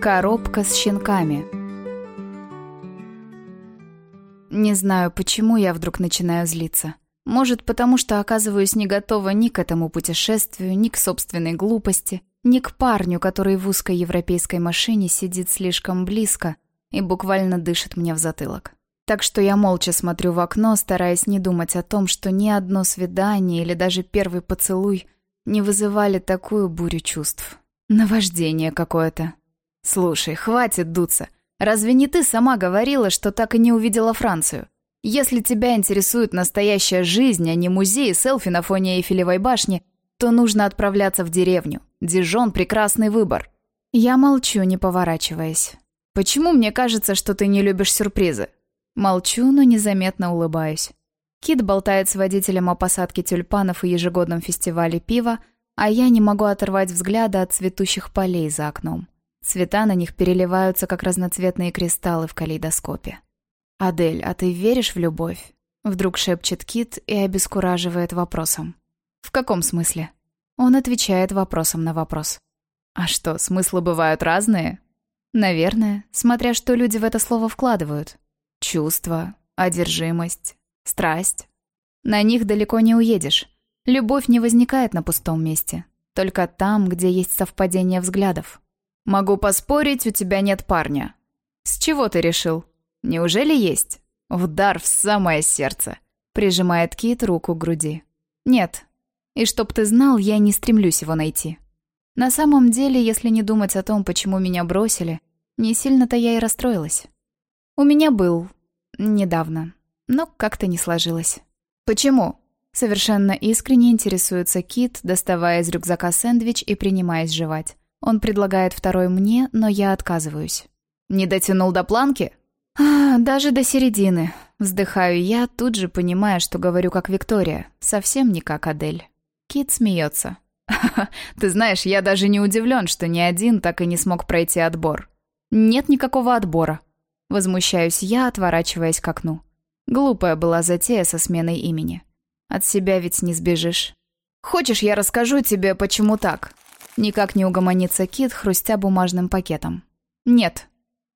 Коробка с щенками. Не знаю, почему я вдруг начинаю злиться. Может, потому что оказываюсь не готова ни к этому путешествию, ни к собственной глупости, ни к парню, который в узкой европейской машине сидит слишком близко и буквально дышит мне в затылок. Так что я молча смотрю в окно, стараясь не думать о том, что ни одно свидание или даже первый поцелуй не вызывали такую бурю чувств. Наваждение какое-то. Слушай, хватит дуться. Разве не ты сама говорила, что так и не увидела Францию? Если тебя интересует настоящая жизнь, а не музей селфи на фоне Эйфелевой башни, то нужно отправляться в деревню. Дижон – прекрасный выбор. Я молчу, не поворачиваясь. Почему мне кажется, что ты не любишь сюрпризы? Молчу, но незаметно улыбаюсь. Кит болтает с водителем о посадке тюльпанов и ежегодном фестивале пива, а я не могу оторвать взгляда от цветущих полей за окном. Цвета на них переливаются, как разноцветные кристаллы в калейдоскопе. «Адель, а ты веришь в любовь?» Вдруг шепчет Кит и обескураживает вопросом. «В каком смысле?» Он отвечает вопросом на вопрос. «А что, смыслы бывают разные?» «Наверное, смотря что люди в это слово вкладывают. Чувство, одержимость, страсть. На них далеко не уедешь. Любовь не возникает на пустом месте. Только там, где есть совпадение взглядов. «Могу поспорить, у тебя нет парня». «С чего ты решил? Неужели есть?» «Удар в самое сердце», — прижимает Кит руку к груди. «Нет. И чтоб ты знал, я не стремлюсь его найти. На самом деле, если не думать о том, почему меня бросили, не сильно-то я и расстроилась. У меня был. Недавно. Но как-то не сложилось. Почему?» Совершенно искренне интересуется Кит, доставая из рюкзака сэндвич и принимаясь жевать. Он предлагает второй мне, но я отказываюсь. «Не дотянул до планки?» а, «Даже до середины». Вздыхаю я, тут же понимая, что говорю как Виктория, совсем не как Адель. Кит смеется. «Ты знаешь, я даже не удивлен, что ни один так и не смог пройти отбор. Нет никакого отбора». Возмущаюсь я, отворачиваясь к окну. Глупая была затея со сменой имени. От себя ведь не сбежишь. «Хочешь, я расскажу тебе, почему так?» Никак не угомонится Кит, хрустя бумажным пакетом. «Нет».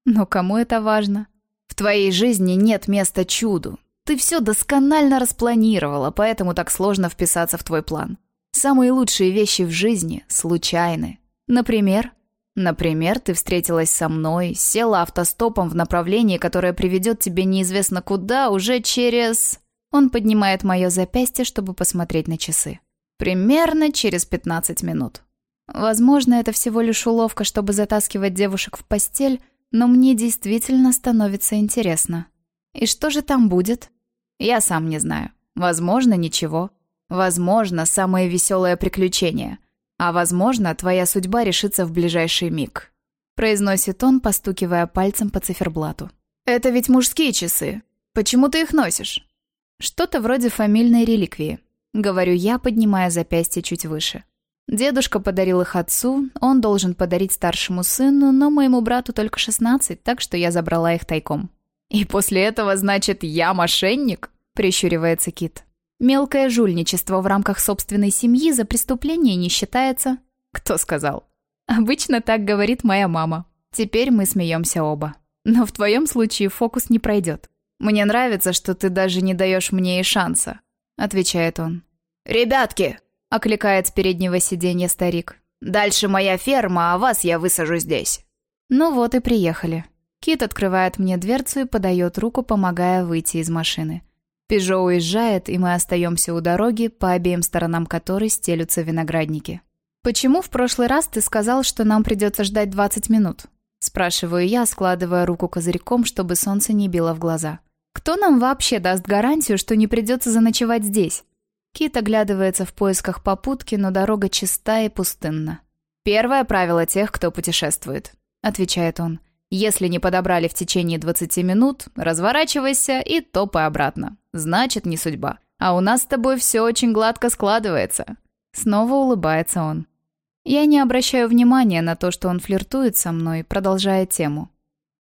«Но кому это важно?» «В твоей жизни нет места чуду. Ты все досконально распланировала, поэтому так сложно вписаться в твой план. Самые лучшие вещи в жизни случайны. Например?» «Например, ты встретилась со мной, села автостопом в направлении, которое приведет тебе неизвестно куда, уже через...» Он поднимает мое запястье, чтобы посмотреть на часы. «Примерно через 15 минут». Возможно, это всего лишь уловка, чтобы затаскивать девушек в постель, но мне действительно становится интересно. И что же там будет? Я сам не знаю. Возможно, ничего. Возможно, самое веселое приключение. А возможно, твоя судьба решится в ближайший миг. Произносит он, постукивая пальцем по циферблату. Это ведь мужские часы. Почему ты их носишь? Что-то вроде фамильной реликвии. Говорю я, поднимая запястье чуть выше. Дедушка подарил их отцу, он должен подарить старшему сыну, но моему брату только 16, так что я забрала их тайком. «И после этого, значит, я мошенник?» – прищуривается Кит. «Мелкое жульничество в рамках собственной семьи за преступление не считается». «Кто сказал?» «Обычно так говорит моя мама. Теперь мы смеемся оба. Но в твоем случае фокус не пройдет. Мне нравится, что ты даже не даешь мне и шанса», – отвечает он. «Ребятки!» Окликает с переднего сиденья старик. «Дальше моя ферма, а вас я высажу здесь». Ну вот и приехали. Кит открывает мне дверцу и подает руку, помогая выйти из машины. Пежо уезжает, и мы остаемся у дороги, по обеим сторонам которой стелются виноградники. «Почему в прошлый раз ты сказал, что нам придется ждать 20 минут?» Спрашиваю я, складывая руку козырьком, чтобы солнце не било в глаза. «Кто нам вообще даст гарантию, что не придется заночевать здесь?» Кит оглядывается в поисках попутки, но дорога чиста и пустынна. «Первое правило тех, кто путешествует», — отвечает он. «Если не подобрали в течение 20 минут, разворачивайся и топай обратно. Значит, не судьба. А у нас с тобой все очень гладко складывается». Снова улыбается он. Я не обращаю внимания на то, что он флиртует со мной, продолжая тему.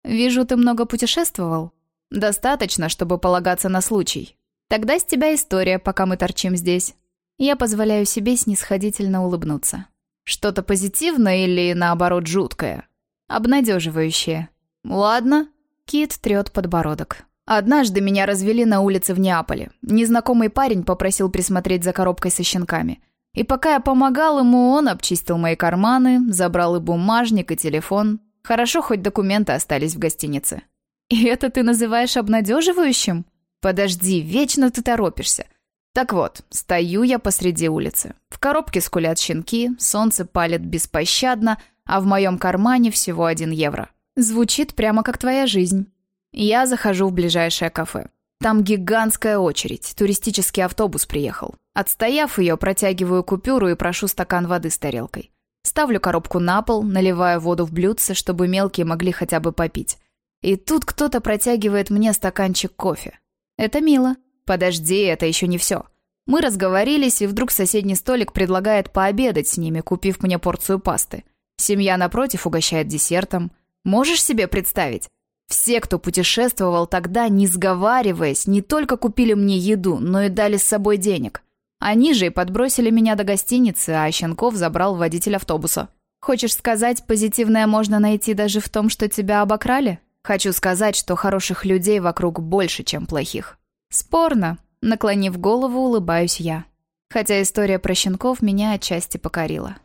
«Вижу, ты много путешествовал?» «Достаточно, чтобы полагаться на случай», Тогда с тебя история, пока мы торчим здесь. Я позволяю себе снисходительно улыбнуться. Что-то позитивное или, наоборот, жуткое? Обнадеживающее. Ладно. Кит трет подбородок. Однажды меня развели на улице в Неаполе. Незнакомый парень попросил присмотреть за коробкой со щенками. И пока я помогал ему, он обчистил мои карманы, забрал и бумажник, и телефон. Хорошо, хоть документы остались в гостинице. «И это ты называешь обнадеживающим?» «Подожди, вечно ты торопишься. Так вот, стою я посреди улицы. В коробке скулят щенки, солнце палит беспощадно, а в моем кармане всего один евро. Звучит прямо как твоя жизнь. Я захожу в ближайшее кафе. Там гигантская очередь, туристический автобус приехал. Отстояв ее, протягиваю купюру и прошу стакан воды с тарелкой. Ставлю коробку на пол, наливаю воду в блюдце, чтобы мелкие могли хотя бы попить. И тут кто-то протягивает мне стаканчик кофе. Это мило. Подожди, это еще не все. Мы разговорились, и вдруг соседний столик предлагает пообедать с ними, купив мне порцию пасты. Семья напротив угощает десертом. Можешь себе представить? Все, кто путешествовал тогда, не сговариваясь, не только купили мне еду, но и дали с собой денег. Они же и подбросили меня до гостиницы, а Щенков забрал водитель автобуса. Хочешь сказать, позитивное можно найти даже в том, что тебя обокрали? Хочу сказать, что хороших людей вокруг больше, чем плохих. Спорно. Наклонив голову, улыбаюсь я. Хотя история про щенков меня отчасти покорила.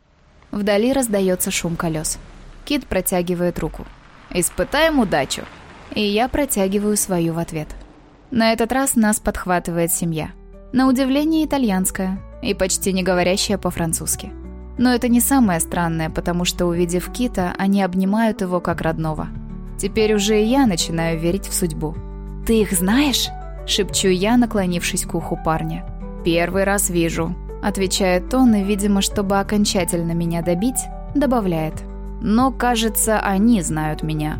Вдали раздается шум колес. Кит протягивает руку. «Испытаем удачу!» И я протягиваю свою в ответ. На этот раз нас подхватывает семья. На удивление итальянская и почти не говорящая по-французски. Но это не самое странное, потому что, увидев Кита, они обнимают его как родного. Теперь уже и я начинаю верить в судьбу. «Ты их знаешь?» – шепчу я, наклонившись к уху парня. «Первый раз вижу», – отвечает он, и, видимо, чтобы окончательно меня добить, добавляет. «Но, кажется, они знают меня».